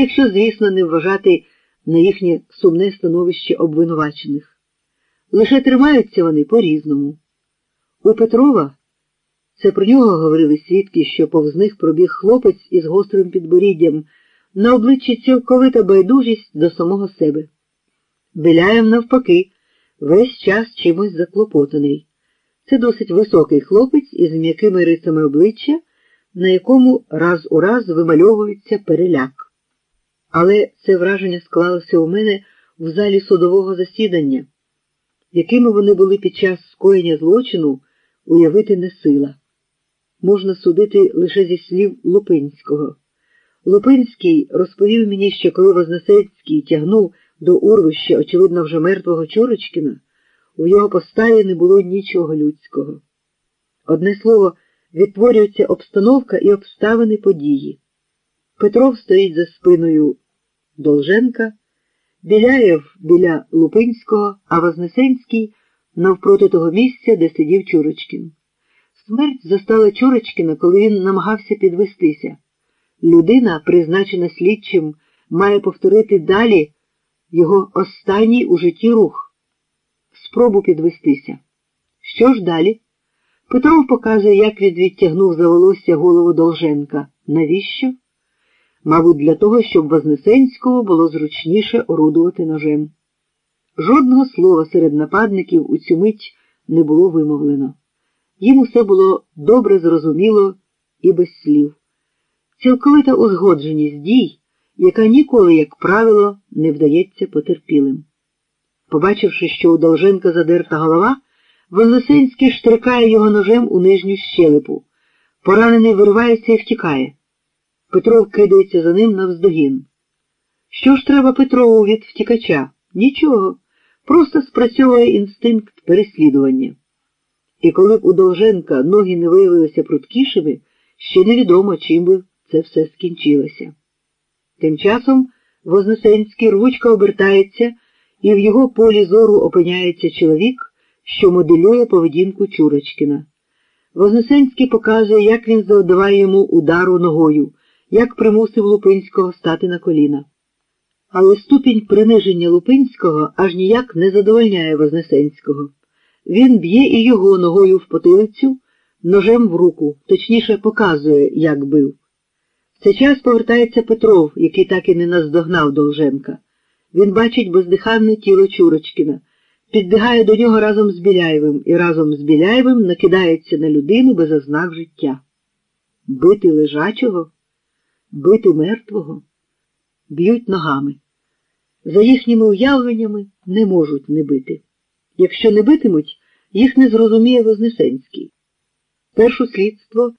якщо, звісно, не вважати на їхнє сумне становище обвинувачених. Лише тримаються вони по-різному. У Петрова це про нього говорили свідки, що повз них пробіг хлопець із гострим підборіддям, на обличчі цілковита байдужість до самого себе. Біляєм, навпаки, весь час чимось заклопотаний. Це досить високий хлопець із м'якими рисами обличчя, на якому раз у раз вимальовується переляк. Але це враження склалося у мене в залі судового засідання, якими вони були під час скоєння злочину, уявити не сила. Можна судити лише зі слів Лупинського. Лупинський розповів мені, що коли Вознесецький тягнув до урвища, очевидно, вже мертвого Чурочкіна, у його поставі не було нічого людського. Одне слово, відтворюється обстановка і обставини події. Петров стоїть за спиною Долженка, Біляєв біля Лупинського, а Вознесенський навпроти того місця, де сидів Чурочкін. Смерть застала Чурочкіна, коли він намагався підвестися. Людина, призначена слідчим, має повторити далі його останній у житті рух. Спробу підвестися. Що ж далі? Петров показує, як він відтягнув за волосся голову Долженка. Навіщо? Мабуть, для того, щоб Вознесенського було зручніше орудувати ножем. Жодного слова серед нападників у цю мить не було вимовлено. Їм усе було добре зрозуміло і без слів. Цілковита узгодженість дій, яка ніколи, як правило, не вдається потерпілим. Побачивши, що у Долженка задерта голова, Вознесенський штрикає його ножем у нижню щелепу. Поранений виривається і втікає. Петров кидається за ним навздогін. Що ж треба Петрову від втікача? Нічого. Просто спрацьовує інстинкт переслідування. І коли б у Долженка ноги не виявилися пруткішими, ще невідомо, чим би це все скінчилося. Тим часом Вознесенський рвучко обертається, і в його полі зору опиняється чоловік, що моделює поведінку Чурочкіна. Вознесенський показує, як він завдаває йому удару ногою, як примусив Лупинського стати на коліна. Але ступінь приниження Лупинського аж ніяк не задовольняє Вознесенського. Він б'є і його ногою в потилицю, ножем в руку, точніше показує, як бив. В цей час повертається Петров, який так і не наздогнав Долженка. Він бачить бездиханне тіло Чурочкіна, підбігає до нього разом з Біляєвим і разом з Біляєвим накидається на людину без ознак життя. Бити лежачого, бити мертвого, б'ють ногами. За їхніми уявленнями не можуть не бити. Якщо не битимуть, їх не зрозуміє Вознесенський. Першу слідство,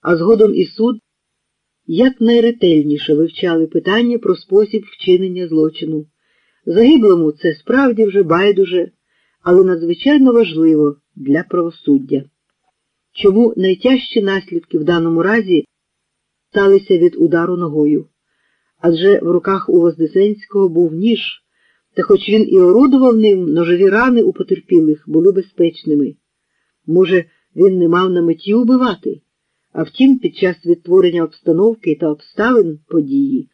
а згодом і суд якнайретельніше вивчали питання про спосіб вчинення злочину. Загиблому це справді вже байдуже, але надзвичайно важливо для правосуддя. Чому найтяжчі наслідки в даному разі сталися від удару ногою? Адже в руках у Вознесенського був ніж. Та хоч він і орудував ним, ножові рани у потерпілих були безпечними. Може, він не мав на меті убивати, а втім, під час відтворення обстановки та обставин події,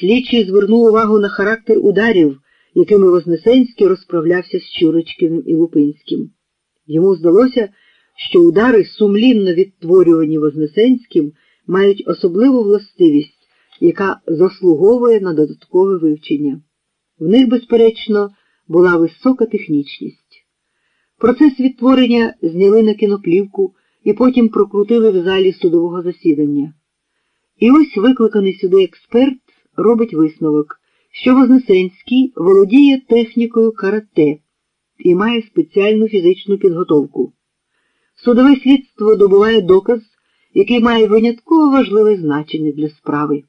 слідчий звернув увагу на характер ударів, якими Вознесенський розправлявся з Чурочкиним і Лупинським. Йому здалося, що удари, сумлінно відтворювані Вознесенським, мають особливу властивість, яка заслуговує на додаткове вивчення. В них, безперечно, була висока технічність. Процес відтворення зняли на кіноплівку і потім прокрутили в залі судового засідання. І ось викликаний сюди експерт робить висновок, що Вознесенський володіє технікою карате і має спеціальну фізичну підготовку. Судове слідство добуває доказ, який має винятково важливе значення для справи.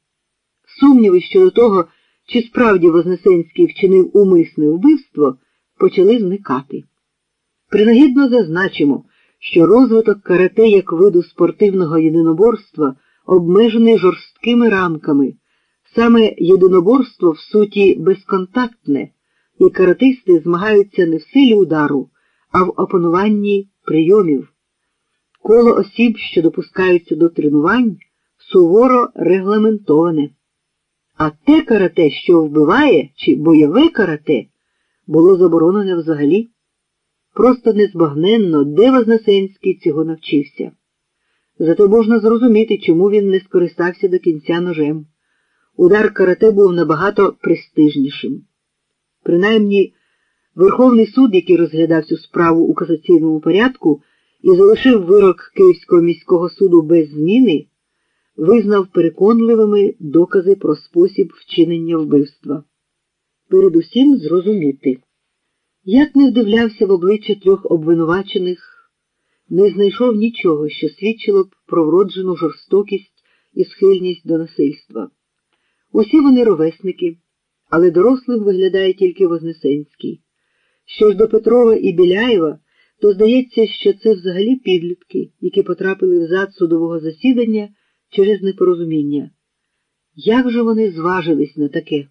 Сумніви щодо того, чи справді Вознесенський вчинив умисне вбивство, почали зникати. Принагідно зазначимо, що розвиток карате як виду спортивного єдиноборства обмежений жорсткими рамками. Саме єдиноборство в суті безконтактне, і каратисти змагаються не в силі удару, а в опануванні прийомів. Коло осіб, що допускаються до тренувань, суворо регламентоване. А те карате, що вбиває, чи бойове карате, було заборонене взагалі. Просто незбагненно, де Вознесенський цього навчився. Зате можна зрозуміти, чому він не скористався до кінця ножем. Удар карате був набагато престижнішим. Принаймні, Верховний суд, який розглядав цю справу у касаційному порядку і залишив вирок Київського міського суду без зміни, визнав переконливими докази про спосіб вчинення вбивства. Передусім зрозуміти. Як не вдивлявся в обличчя трьох обвинувачених, не знайшов нічого, що свідчило б про вроджену жорстокість і схильність до насильства. Усі вони ровесники, але дорослим виглядає тільки Вознесенський. Що ж до Петрова і Біляєва, то здається, що це взагалі підлітки, які потрапили в зад судового засідання через непорозуміння. Як же вони зважились на таке?